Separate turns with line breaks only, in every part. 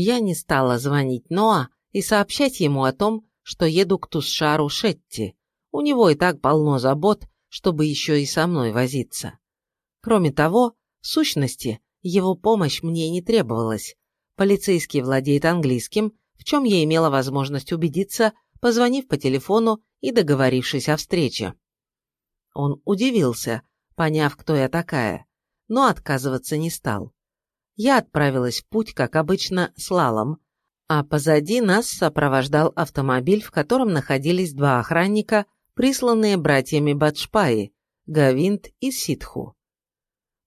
Я не стала звонить Ноа и сообщать ему о том, что еду к Тусшару Шетти. У него и так полно забот, чтобы еще и со мной возиться. Кроме того, в сущности, его помощь мне не требовалась. Полицейский владеет английским, в чем я имела возможность убедиться, позвонив по телефону и договорившись о встрече. Он удивился, поняв, кто я такая, но отказываться не стал. Я отправилась в путь, как обычно, слалом, а позади нас сопровождал автомобиль, в котором находились два охранника, присланные братьями Бадшпаи, Гавинт и Ситху.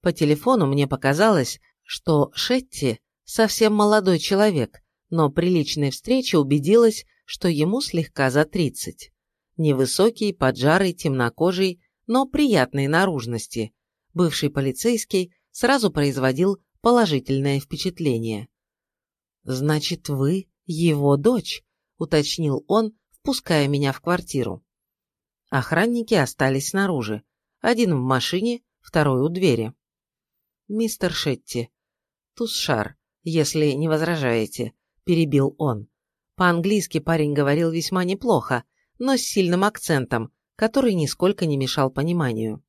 По телефону мне показалось, что Шетти совсем молодой человек, но при личной встрече убедилась, что ему слегка за тридцать. Невысокий, поджарый, темнокожий, но приятной наружности. Бывший полицейский сразу производил положительное впечатление. «Значит, вы его дочь», — уточнил он, впуская меня в квартиру. Охранники остались снаружи. Один в машине, второй у двери. «Мистер Шетти, Тусшар, если не возражаете», — перебил он. По-английски парень говорил весьма неплохо, но с сильным акцентом, который нисколько не мешал пониманию.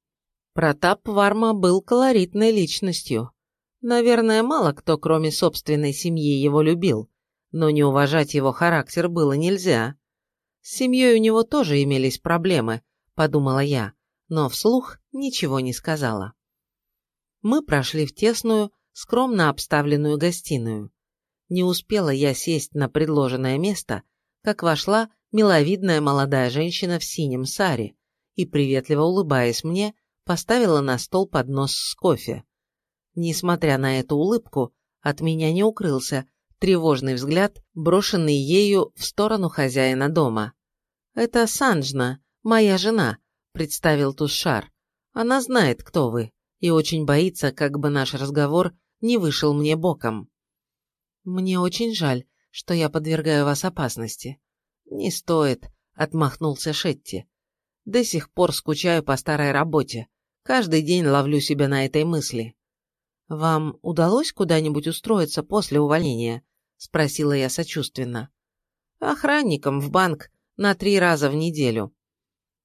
Протап Варма был колоритной личностью. Наверное, мало кто, кроме собственной семьи, его любил, но не уважать его характер было нельзя. С семьей у него тоже имелись проблемы, подумала я, но вслух ничего не сказала. Мы прошли в тесную, скромно обставленную гостиную. Не успела я сесть на предложенное место, как вошла миловидная молодая женщина в синем саре и, приветливо улыбаясь мне, поставила на стол поднос с кофе. Несмотря на эту улыбку, от меня не укрылся тревожный взгляд, брошенный ею в сторону хозяина дома. «Это Санджна, моя жена», — представил Тушар. «Она знает, кто вы, и очень боится, как бы наш разговор не вышел мне боком». «Мне очень жаль, что я подвергаю вас опасности». «Не стоит», — отмахнулся Шетти. «До сих пор скучаю по старой работе. Каждый день ловлю себя на этой мысли». «Вам удалось куда-нибудь устроиться после увольнения?» – спросила я сочувственно. «Охранником в банк на три раза в неделю.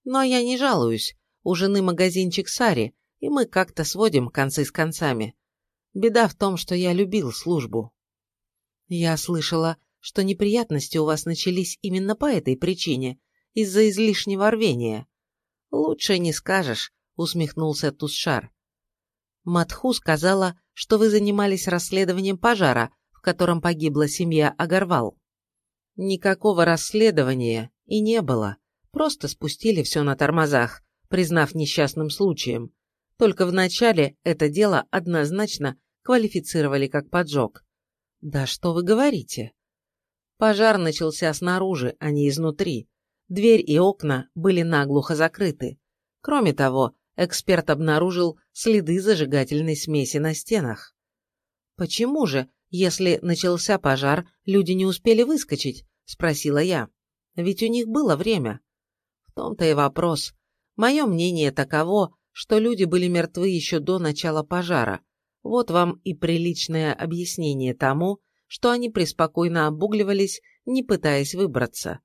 Но я не жалуюсь. У жены магазинчик Сари, и мы как-то сводим концы с концами. Беда в том, что я любил службу». «Я слышала, что неприятности у вас начались именно по этой причине, из-за излишнего рвения». «Лучше не скажешь», – усмехнулся Тусшар. Матху сказала, что вы занимались расследованием пожара, в котором погибла семья Агарвал. Никакого расследования и не было. Просто спустили все на тормозах, признав несчастным случаем. Только вначале это дело однозначно квалифицировали как поджог. Да что вы говорите? Пожар начался снаружи, а не изнутри. Дверь и окна были наглухо закрыты. Кроме того, эксперт обнаружил следы зажигательной смеси на стенах. «Почему же, если начался пожар, люди не успели выскочить?» – спросила я. «Ведь у них было время». В том-то и вопрос. Мое мнение таково, что люди были мертвы еще до начала пожара. Вот вам и приличное объяснение тому, что они преспокойно обугливались, не пытаясь выбраться.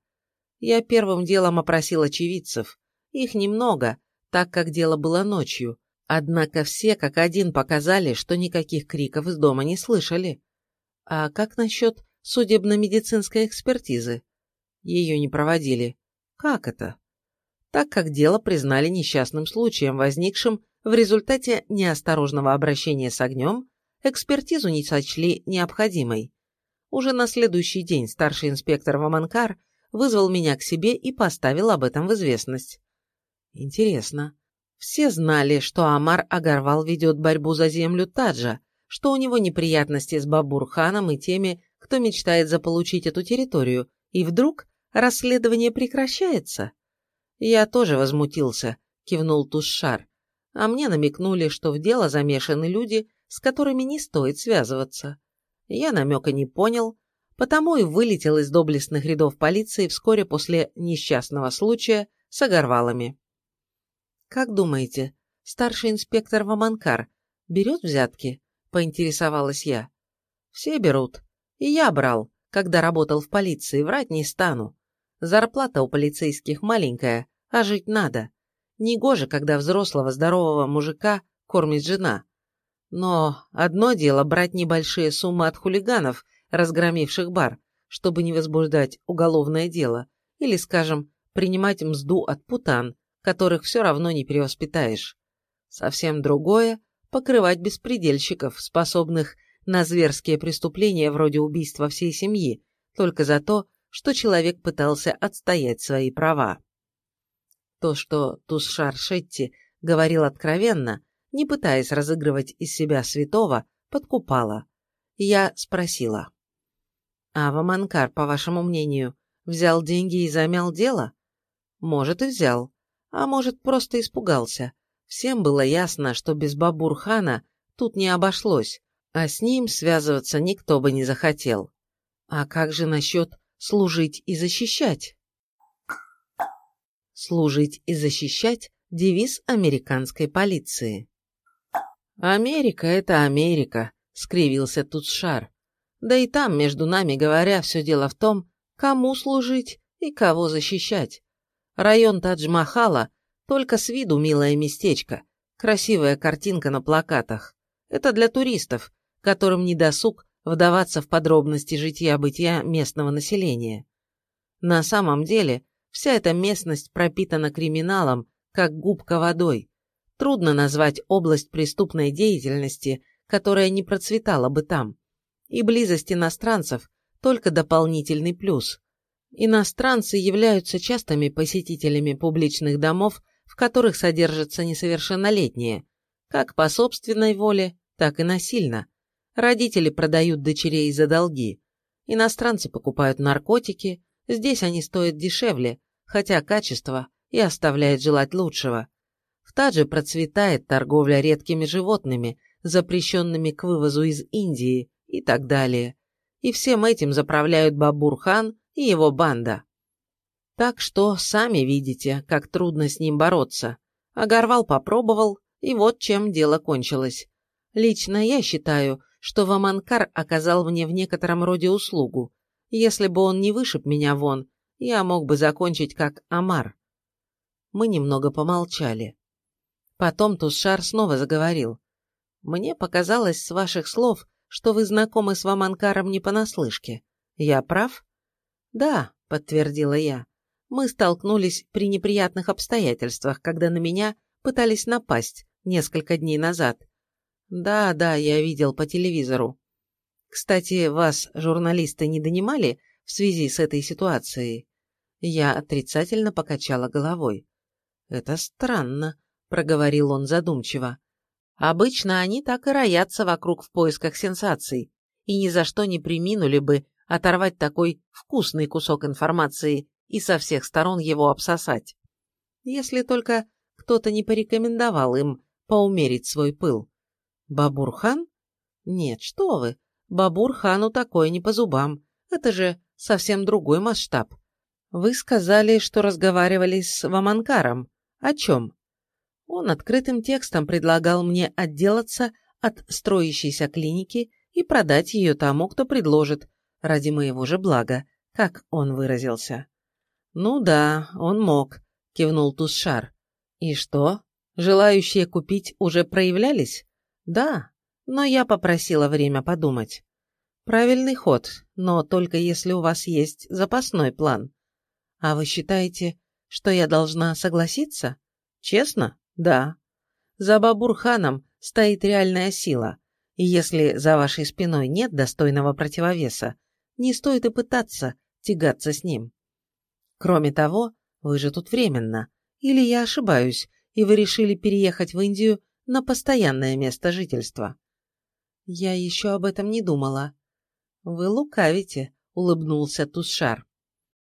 Я первым делом опросил очевидцев. Их немного, так как дело было ночью, однако все как один показали, что никаких криков из дома не слышали. А как насчет судебно-медицинской экспертизы? Ее не проводили. Как это? Так как дело признали несчастным случаем, возникшим в результате неосторожного обращения с огнем, экспертизу не сочли необходимой. Уже на следующий день старший инспектор Ваманкар вызвал меня к себе и поставил об этом в известность. Интересно. Все знали, что Амар Агарвал ведет борьбу за землю Таджа, что у него неприятности с Бабурханом и теми, кто мечтает заполучить эту территорию, и вдруг расследование прекращается. Я тоже возмутился, кивнул Тушшар, а мне намекнули, что в дело замешаны люди, с которыми не стоит связываться. Я намека не понял, потому и вылетел из доблестных рядов полиции вскоре после несчастного случая с Агарвалами. «Как думаете, старший инспектор Ваманкар берет взятки?» – поинтересовалась я. «Все берут. И я брал, когда работал в полиции, врать не стану. Зарплата у полицейских маленькая, а жить надо. Негоже, когда взрослого здорового мужика кормит жена. Но одно дело брать небольшие суммы от хулиганов, разгромивших бар, чтобы не возбуждать уголовное дело, или, скажем, принимать мзду от путан, которых все равно не перевоспитаешь. Совсем другое – покрывать беспредельщиков, способных на зверские преступления вроде убийства всей семьи, только за то, что человек пытался отстоять свои права. То, что Тусшар Шетти говорил откровенно, не пытаясь разыгрывать из себя святого, подкупала. Я спросила. «А Ваманкар, по вашему мнению, взял деньги и замял дело?» «Может, и взял. А может, просто испугался. Всем было ясно, что без Бабурхана тут не обошлось, а с ним связываться никто бы не захотел. А как же насчет служить и защищать?» «Служить и защищать» – девиз американской полиции. «Америка — это Америка», — скривился тут шар. «Да и там, между нами говоря, все дело в том, кому служить и кого защищать. Район Тадж-Махала только с виду милое местечко, красивая картинка на плакатах. Это для туристов, которым не досуг вдаваться в подробности жития-бытия местного населения. На самом деле, вся эта местность пропитана криминалом, как губка водой, Трудно назвать область преступной деятельности, которая не процветала бы там. И близость иностранцев – только дополнительный плюс. Иностранцы являются частыми посетителями публичных домов, в которых содержатся несовершеннолетние, как по собственной воле, так и насильно. Родители продают дочерей за долги. Иностранцы покупают наркотики, здесь они стоят дешевле, хотя качество и оставляет желать лучшего. В Тадже процветает торговля редкими животными, запрещенными к вывозу из Индии и так далее. И всем этим заправляют Бабурхан и его банда. Так что сами видите, как трудно с ним бороться. Агарвал попробовал, и вот чем дело кончилось. Лично я считаю, что Ваманкар оказал мне в некотором роде услугу. Если бы он не вышиб меня вон, я мог бы закончить как Амар. Мы немного помолчали. Потом Тусшар снова заговорил. «Мне показалось с ваших слов, что вы знакомы с Ваманкаром не понаслышке. Я прав?» «Да», — подтвердила я. «Мы столкнулись при неприятных обстоятельствах, когда на меня пытались напасть несколько дней назад. Да, да, я видел по телевизору. Кстати, вас журналисты не донимали в связи с этой ситуацией?» Я отрицательно покачала головой. «Это странно», проговорил он задумчиво. Обычно они так и роятся вокруг в поисках сенсаций, и ни за что не приминули бы оторвать такой вкусный кусок информации и со всех сторон его обсосать. Если только кто-то не порекомендовал им поумерить свой пыл. Бабурхан? Нет, что вы, Бабурхану такое не по зубам. Это же совсем другой масштаб. Вы сказали, что разговаривали с Ваманкаром. О чем? Он открытым текстом предлагал мне отделаться от строящейся клиники и продать ее тому, кто предложит, ради моего же блага, как он выразился. «Ну да, он мог», — кивнул Тусшар. «И что? Желающие купить уже проявлялись?» «Да, но я попросила время подумать». «Правильный ход, но только если у вас есть запасной план. А вы считаете, что я должна согласиться? Честно?» Да. За Бабурханом стоит реальная сила, и если за вашей спиной нет достойного противовеса, не стоит и пытаться тягаться с ним. Кроме того, вы же тут временно. Или я ошибаюсь, и вы решили переехать в Индию на постоянное место жительства? Я еще об этом не думала. Вы лукавите, улыбнулся Тусшар.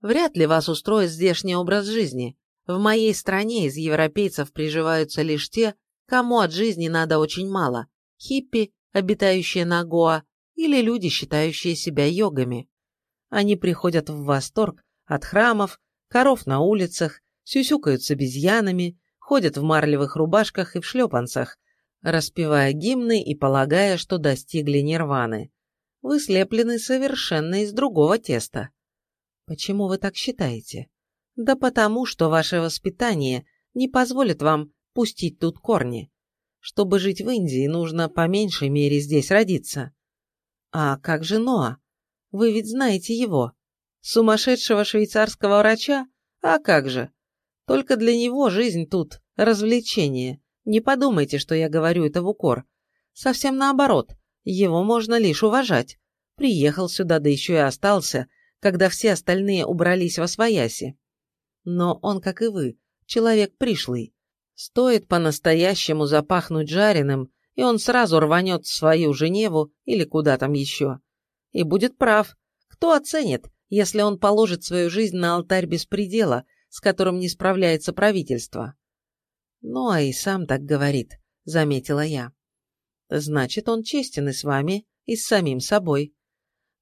Вряд ли вас устроит здешний образ жизни. В моей стране из европейцев приживаются лишь те, кому от жизни надо очень мало – хиппи, обитающие на Гоа, или люди, считающие себя йогами. Они приходят в восторг от храмов, коров на улицах, сюсюкают с обезьянами, ходят в марлевых рубашках и в шлепанцах, распевая гимны и полагая, что достигли нирваны. вы слеплены совершенно из другого теста. Почему вы так считаете? Да потому, что ваше воспитание не позволит вам пустить тут корни. Чтобы жить в Индии, нужно по меньшей мере здесь родиться. А как же Ноа? Вы ведь знаете его. Сумасшедшего швейцарского врача? А как же? Только для него жизнь тут – развлечение. Не подумайте, что я говорю это в укор. Совсем наоборот, его можно лишь уважать. Приехал сюда, да еще и остался, когда все остальные убрались во свояси. Но он, как и вы, человек пришлый. Стоит по-настоящему запахнуть жареным, и он сразу рванет в свою Женеву или куда там еще. И будет прав. Кто оценит, если он положит свою жизнь на алтарь беспредела, с которым не справляется правительство? Ну, а и сам так говорит, заметила я. Значит, он честен и с вами, и с самим собой.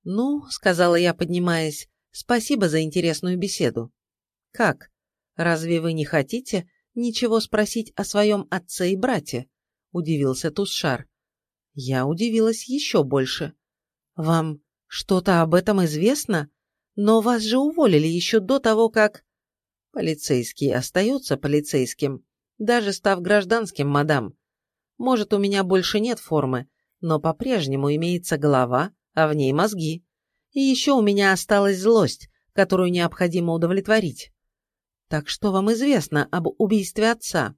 Ну, сказала я, поднимаясь, спасибо за интересную беседу. Как? Разве вы не хотите ничего спросить о своем отце и брате? Удивился Тусшар. Я удивилась еще больше. Вам что-то об этом известно? Но вас же уволили еще до того, как... Полицейский остается полицейским, даже став гражданским, мадам. Может, у меня больше нет формы, но по-прежнему имеется голова, а в ней мозги. И еще у меня осталась злость, которую необходимо удовлетворить. Так что вам известно об убийстве отца?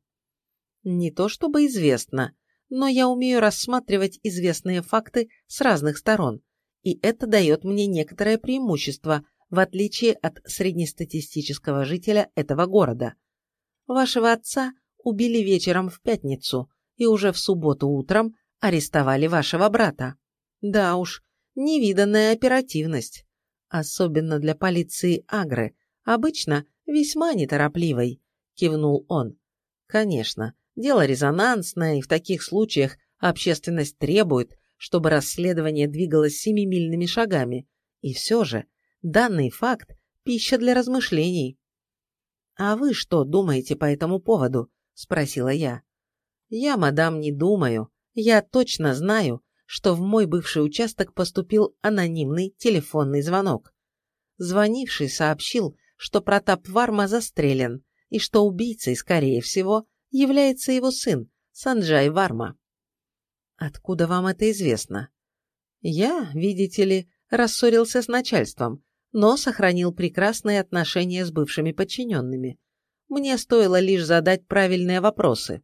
Не то чтобы известно, но я умею рассматривать известные факты с разных сторон, и это дает мне некоторое преимущество, в отличие от среднестатистического жителя этого города. Вашего отца убили вечером в пятницу, и уже в субботу утром арестовали вашего брата. Да уж, невиданная оперативность. Особенно для полиции Агры, обычно весьма неторопливой, кивнул он. Конечно, дело резонансное, и в таких случаях общественность требует, чтобы расследование двигалось семимильными шагами. И все же, данный факт – пища для размышлений. «А вы что думаете по этому поводу?» – спросила я. «Я, мадам, не думаю. Я точно знаю, что в мой бывший участок поступил анонимный телефонный звонок. Звонивший сообщил, что Протап Варма застрелен и что убийцей, скорее всего, является его сын, Санджай Варма. Откуда вам это известно? Я, видите ли, рассорился с начальством, но сохранил прекрасные отношения с бывшими подчиненными. Мне стоило лишь задать правильные вопросы.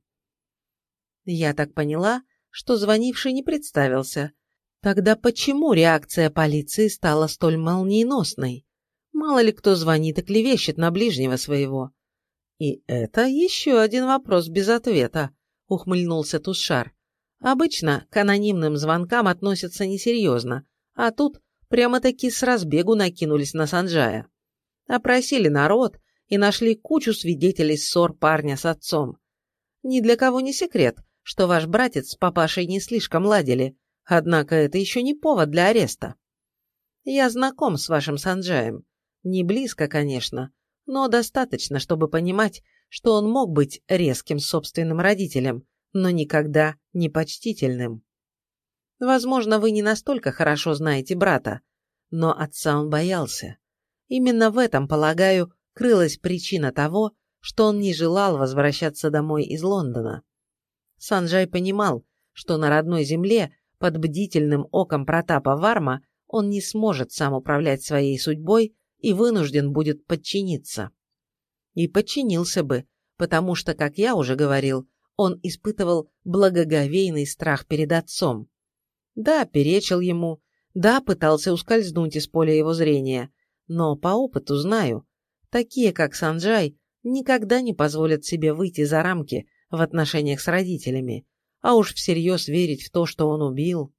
Я так поняла, что звонивший не представился. Тогда почему реакция полиции стала столь молниеносной? Мало ли кто звонит и клевещет на ближнего своего. И это еще один вопрос без ответа, ухмыльнулся Тушар. Обычно к анонимным звонкам относятся несерьезно, а тут прямо-таки с разбегу накинулись на Санджая. Опросили народ и нашли кучу свидетелей ссор парня с отцом. Ни для кого не секрет, что ваш братец с папашей не слишком ладили, однако это еще не повод для ареста. Я знаком с вашим Санджаем. Не близко, конечно, но достаточно, чтобы понимать, что он мог быть резким собственным родителем, но никогда не почтительным. Возможно, вы не настолько хорошо знаете брата, но отца он боялся. Именно в этом, полагаю, крылась причина того, что он не желал возвращаться домой из Лондона. Санджай понимал, что на родной земле, под бдительным оком Протапа Варма, он не сможет сам управлять своей судьбой и вынужден будет подчиниться. И подчинился бы, потому что, как я уже говорил, он испытывал благоговейный страх перед отцом. Да, перечил ему, да, пытался ускользнуть из поля его зрения, но по опыту знаю, такие, как Санджай, никогда не позволят себе выйти за рамки в отношениях с родителями, а уж всерьез верить в то, что он убил.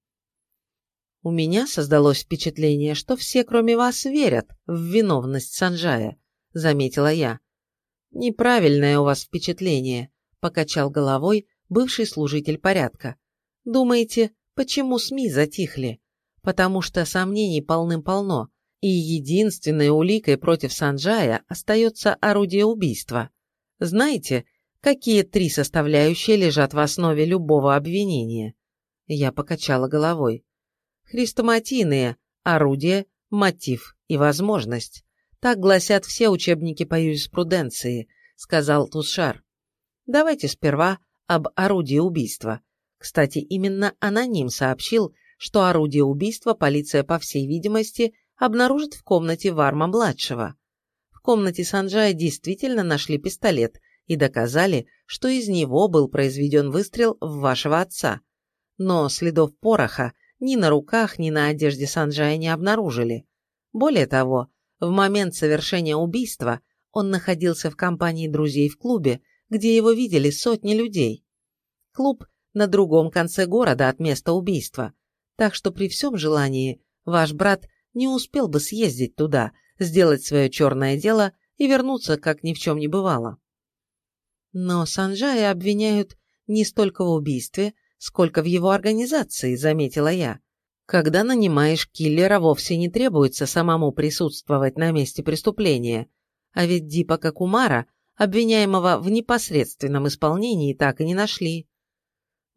У меня создалось впечатление, что все, кроме вас, верят в виновность Санджая, заметила я. Неправильное у вас впечатление, покачал головой бывший служитель порядка. Думаете, почему СМИ затихли? Потому что сомнений полным-полно, и единственной уликой против Санджая остается орудие убийства. Знаете, какие три составляющие лежат в основе любого обвинения? Я покачала головой. Хрестоматийные – орудие, мотив и возможность. Так гласят все учебники по юриспруденции, сказал Тусшар. Давайте сперва об орудии убийства. Кстати, именно аноним сообщил, что орудие убийства полиция, по всей видимости, обнаружит в комнате Варма-младшего. В комнате Санджая действительно нашли пистолет и доказали, что из него был произведен выстрел в вашего отца. Но следов пороха ни на руках, ни на одежде Санджая не обнаружили. Более того, в момент совершения убийства он находился в компании друзей в клубе, где его видели сотни людей. Клуб на другом конце города от места убийства, так что при всем желании ваш брат не успел бы съездить туда, сделать свое черное дело и вернуться, как ни в чем не бывало. Но Санджая обвиняют не столько в убийстве, сколько в его организации, заметила я. Когда нанимаешь киллера, вовсе не требуется самому присутствовать на месте преступления, а ведь Дипака Кумара, обвиняемого в непосредственном исполнении, так и не нашли.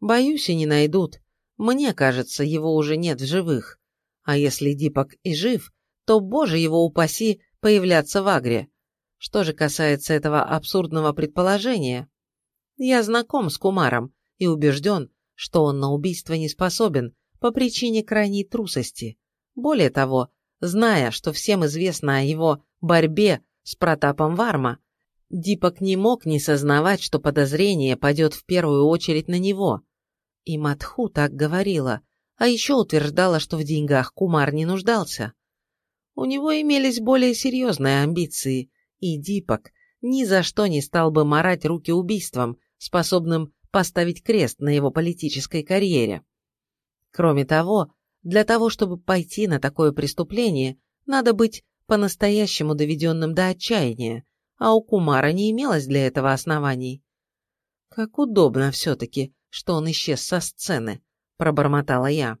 Боюсь, и не найдут. Мне кажется, его уже нет в живых. А если Дипак и жив, то, боже его упаси, появляться в Агре. Что же касается этого абсурдного предположения, я знаком с Кумаром и убежден, что он на убийство не способен по причине крайней трусости. Более того, зная, что всем известно о его борьбе с Протапом Варма, Дипок не мог не сознавать, что подозрение падет в первую очередь на него. И Матху так говорила, а еще утверждала, что в деньгах Кумар не нуждался. У него имелись более серьезные амбиции, и Дипок ни за что не стал бы марать руки убийством, способным поставить крест на его политической карьере. Кроме того, для того, чтобы пойти на такое преступление, надо быть по-настоящему доведенным до отчаяния, а у Кумара не имелось для этого оснований. «Как удобно все-таки, что он исчез со сцены», – пробормотала я.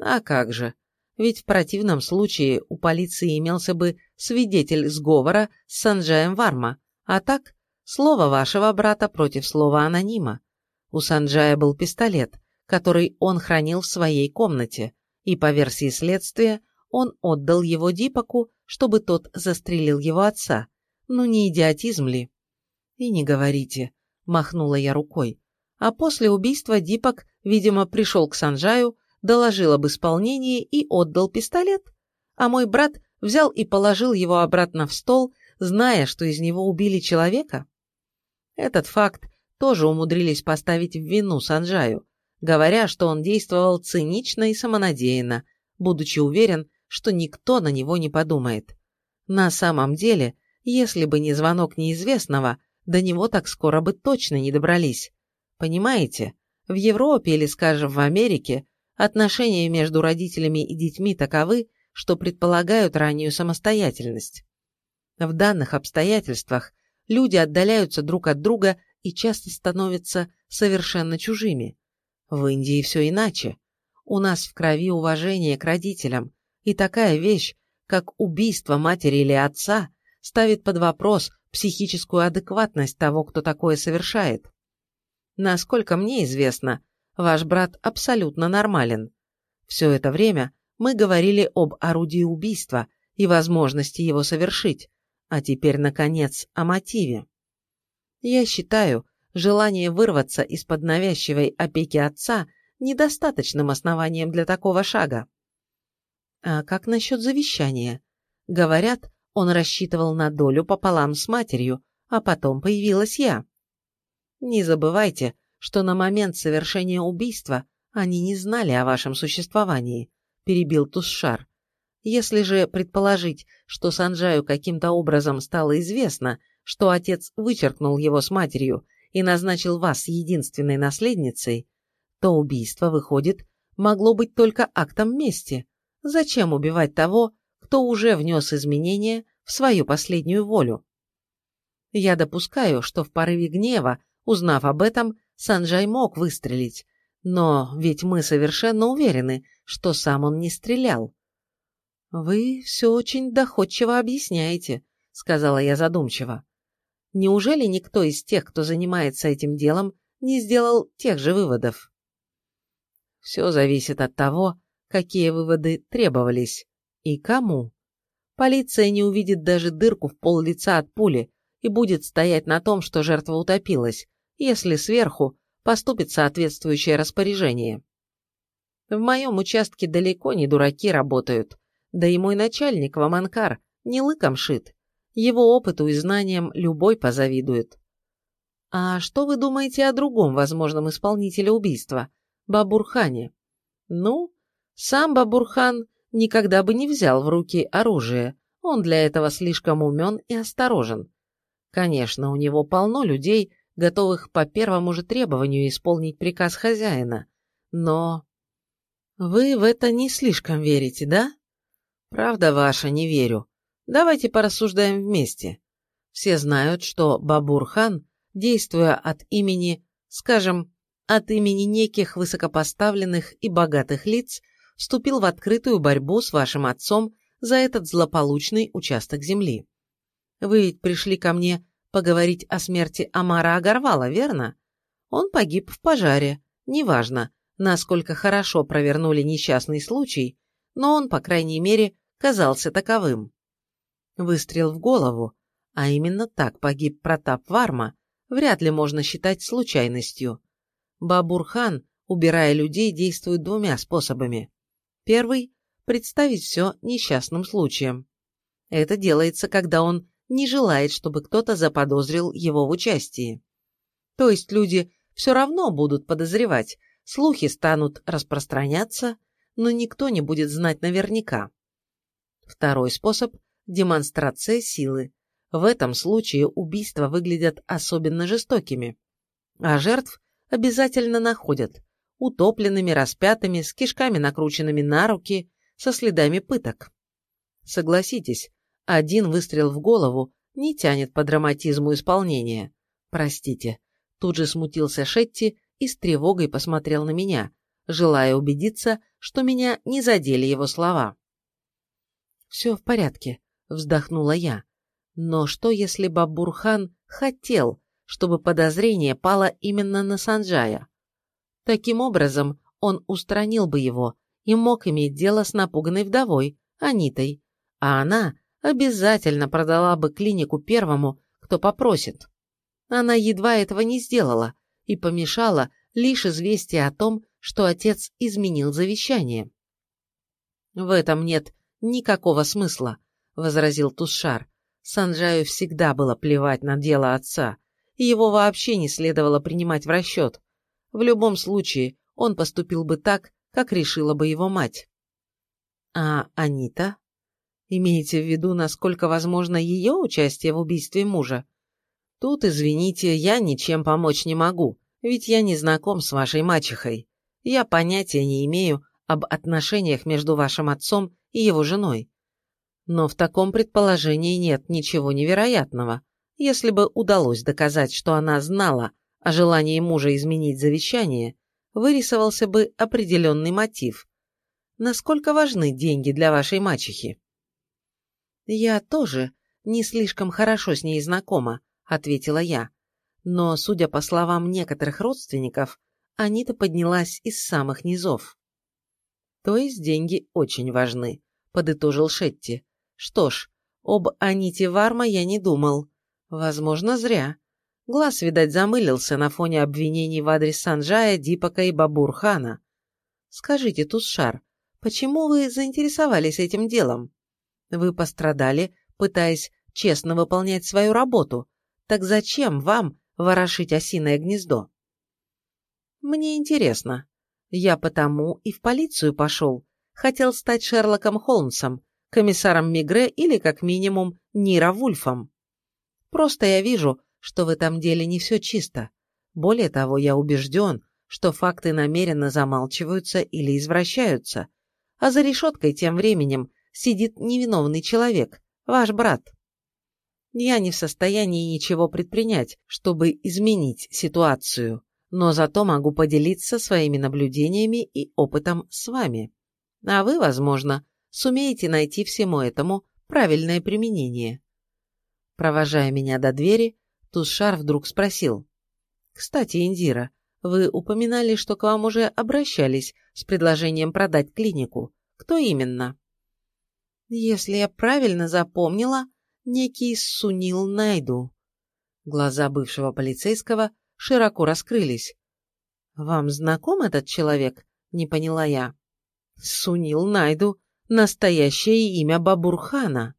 «А как же, ведь в противном случае у полиции имелся бы свидетель сговора с Санджаем Варма, а так слово вашего брата против слова анонима. У Санджая был пистолет, который он хранил в своей комнате, и, по версии следствия, он отдал его Дипаку, чтобы тот застрелил его отца. Ну не идиотизм ли? И не говорите, махнула я рукой. А после убийства Дипак, видимо, пришел к Санджаю, доложил об исполнении и отдал пистолет. А мой брат взял и положил его обратно в стол, зная, что из него убили человека. Этот факт тоже умудрились поставить в вину Санджаю, говоря, что он действовал цинично и самонадеянно, будучи уверен, что никто на него не подумает. На самом деле, если бы не звонок неизвестного, до него так скоро бы точно не добрались. Понимаете, в Европе или, скажем, в Америке отношения между родителями и детьми таковы, что предполагают раннюю самостоятельность. В данных обстоятельствах люди отдаляются друг от друга и часто становятся совершенно чужими. В Индии все иначе. У нас в крови уважение к родителям, и такая вещь, как убийство матери или отца, ставит под вопрос психическую адекватность того, кто такое совершает. Насколько мне известно, ваш брат абсолютно нормален. Все это время мы говорили об орудии убийства и возможности его совершить, а теперь, наконец, о мотиве. Я считаю, желание вырваться из-под навязчивой опеки отца недостаточным основанием для такого шага. А как насчет завещания? Говорят, он рассчитывал на долю пополам с матерью, а потом появилась я. Не забывайте, что на момент совершения убийства они не знали о вашем существовании, перебил Тусшар. Если же предположить, что Санджаю каким-то образом стало известно, что отец вычеркнул его с матерью и назначил вас единственной наследницей, то убийство, выходит, могло быть только актом мести. Зачем убивать того, кто уже внес изменения в свою последнюю волю? Я допускаю, что в порыве гнева, узнав об этом, Санджай мог выстрелить, но ведь мы совершенно уверены, что сам он не стрелял. «Вы все очень доходчиво объясняете», — сказала я задумчиво. Неужели никто из тех, кто занимается этим делом, не сделал тех же выводов? Все зависит от того, какие выводы требовались и кому. Полиция не увидит даже дырку в пол лица от пули и будет стоять на том, что жертва утопилась, если сверху поступит соответствующее распоряжение. В моем участке далеко не дураки работают, да и мой начальник, Ваманкар, не лыком шит. Его опыту и знаниям любой позавидует. А что вы думаете о другом возможном исполнителе убийства, Бабурхане? Ну, сам Бабурхан никогда бы не взял в руки оружие, он для этого слишком умен и осторожен. Конечно, у него полно людей, готовых по первому же требованию исполнить приказ хозяина, но... Вы в это не слишком верите, да? Правда ваша, не верю. Давайте порассуждаем вместе. Все знают, что Бабур-хан, действуя от имени, скажем, от имени неких высокопоставленных и богатых лиц, вступил в открытую борьбу с вашим отцом за этот злополучный участок земли. Вы ведь пришли ко мне поговорить о смерти Амара Агарвала, верно? Он погиб в пожаре. Неважно, насколько хорошо провернули несчастный случай, но он, по крайней мере, казался таковым. Выстрел в голову, а именно так погиб Протап Варма, вряд ли можно считать случайностью. Бабурхан, убирая людей, действует двумя способами. Первый – представить все несчастным случаем. Это делается, когда он не желает, чтобы кто-то заподозрил его в участии. То есть люди все равно будут подозревать, слухи станут распространяться, но никто не будет знать наверняка. Второй способ демонстрация силы. В этом случае убийства выглядят особенно жестокими. А жертв обязательно находят, утопленными, распятыми, с кишками накрученными на руки, со следами пыток. Согласитесь, один выстрел в голову не тянет по драматизму исполнения. Простите. Тут же смутился Шетти и с тревогой посмотрел на меня, желая убедиться, что меня не задели его слова. «Все в порядке», вздохнула я. Но что, если Бабурхан хотел, чтобы подозрение пало именно на Санджая? Таким образом, он устранил бы его и мог иметь дело с напуганной вдовой, Анитой, а она обязательно продала бы клинику первому, кто попросит. Она едва этого не сделала и помешала лишь известие о том, что отец изменил завещание. В этом нет никакого смысла, — возразил Тушар. Санджаю всегда было плевать на дело отца, и его вообще не следовало принимать в расчет. В любом случае, он поступил бы так, как решила бы его мать. А Анита? Имеете в виду, насколько возможно ее участие в убийстве мужа? Тут, извините, я ничем помочь не могу, ведь я не знаком с вашей мачехой. Я понятия не имею об отношениях между вашим отцом и его женой. Но в таком предположении нет ничего невероятного. Если бы удалось доказать, что она знала о желании мужа изменить завещание, вырисовался бы определенный мотив. Насколько важны деньги для вашей мачехи? «Я тоже не слишком хорошо с ней знакома», — ответила я. Но, судя по словам некоторых родственников, Анита поднялась из самых низов. «То есть деньги очень важны», — подытожил Шетти. Что ж, об Аните Варма я не думал. Возможно, зря. Глаз, видать, замылился на фоне обвинений в адрес Санджая, Дипака и Бабурхана. Скажите, Тусшар, почему вы заинтересовались этим делом? Вы пострадали, пытаясь честно выполнять свою работу. Так зачем вам ворошить осиное гнездо? Мне интересно. Я потому и в полицию пошел. Хотел стать Шерлоком Холмсом, комиссаром Мигре или, как минимум, Нира Вульфом. Просто я вижу, что в этом деле не все чисто. Более того, я убежден, что факты намеренно замалчиваются или извращаются, а за решеткой тем временем сидит невиновный человек, ваш брат. Я не в состоянии ничего предпринять, чтобы изменить ситуацию, но зато могу поделиться своими наблюдениями и опытом с вами. А вы, возможно, сумеете найти всему этому правильное применение. Провожая меня до двери, Тусшар вдруг спросил. «Кстати, Индира, вы упоминали, что к вам уже обращались с предложением продать клинику. Кто именно? Если я правильно запомнила, некий Сунил Найду. Глаза бывшего полицейского широко раскрылись. «Вам знаком этот человек?» – не поняла я. «Сунил Найду – настоящее имя Бабурхана».